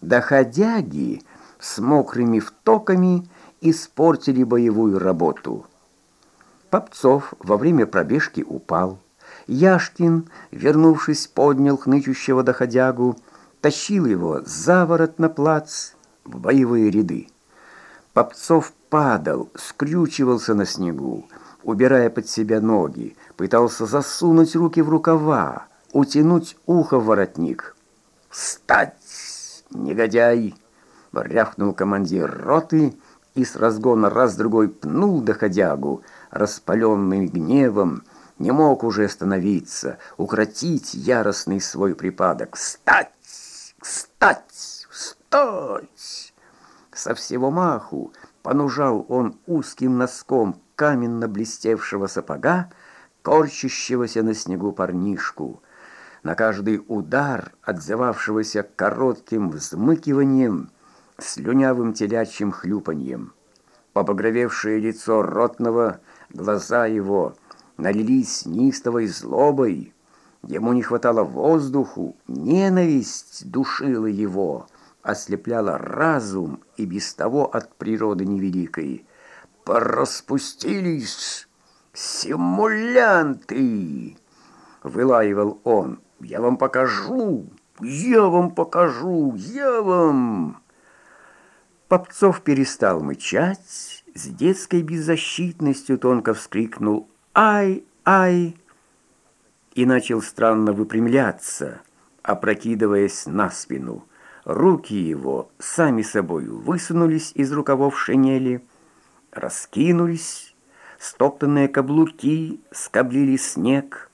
доходяги с мокрыми втоками испортили боевую работу. Попцов во время пробежки упал. Яшкин, вернувшись, поднял хнычущего доходягу, тащил его за ворот на плац в боевые ряды. Попцов падал, скрючивался на снегу, убирая под себя ноги, пытался засунуть руки в рукава, утянуть ухо в воротник. «Встать, негодяй!» — рявкнул командир роты и с разгона раз-другой пнул доходягу, распаленный гневом, не мог уже остановиться, укротить яростный свой припадок. «Встать! Встать! Встать!» Со всего маху понужал он узким носком каменно блестевшего сапога, корчащегося на снегу парнишку, на каждый удар отзывавшегося коротким взмыкиванием, слюнявым телячьим хлюпаньем. Побагровевшее лицо ротного, глаза его налились нистовой злобой. Ему не хватало воздуху, ненависть душила его, ослепляла разум и без того от природы невеликой. «Пораспустились симулянты!» — вылаивал он. «Я вам покажу! Я вам покажу! Я вам!» Попцов перестал мычать, с детской беззащитностью тонко вскрикнул «Ай! Ай!» и начал странно выпрямляться, опрокидываясь на спину. Руки его сами собой высунулись из рукавов шинели, раскинулись, стоптанные каблуки скоблили снег,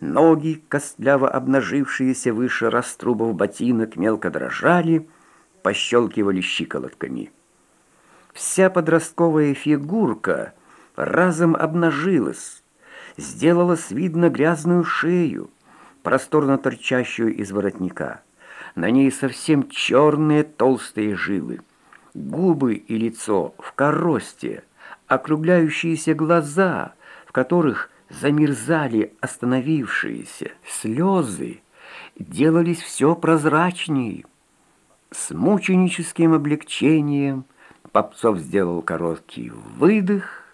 ноги, костляво обнажившиеся выше раструбов ботинок, мелко дрожали, пощелкивали щиколотками. Вся подростковая фигурка разом обнажилась, сделалась видно грязную шею, просторно торчащую из воротника. На ней совсем черные толстые жилы губы и лицо в коросте, округляющиеся глаза, в которых замерзали остановившиеся слезы, делались все прозрачнее. С мученическим облегчением Попцов сделал короткий выдох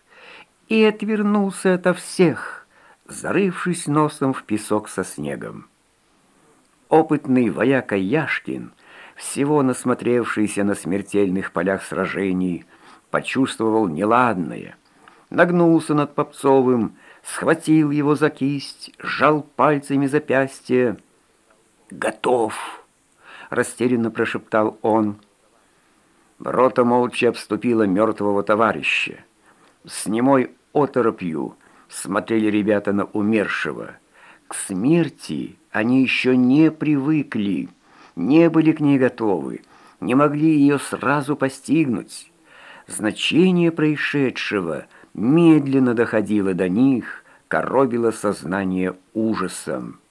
и отвернулся ото всех, зарывшись носом в песок со снегом. Опытный вояка Яшкин — всего насмотревшийся на смертельных полях сражений, почувствовал неладное. Нагнулся над Попцовым, схватил его за кисть, сжал пальцами запястье. «Готов!» — растерянно прошептал он. Рота молча обступила мертвого товарища. С немой оторопью смотрели ребята на умершего. К смерти они еще не привыкли не были к ней готовы, не могли ее сразу постигнуть. Значение происшедшего медленно доходило до них, коробило сознание ужасом.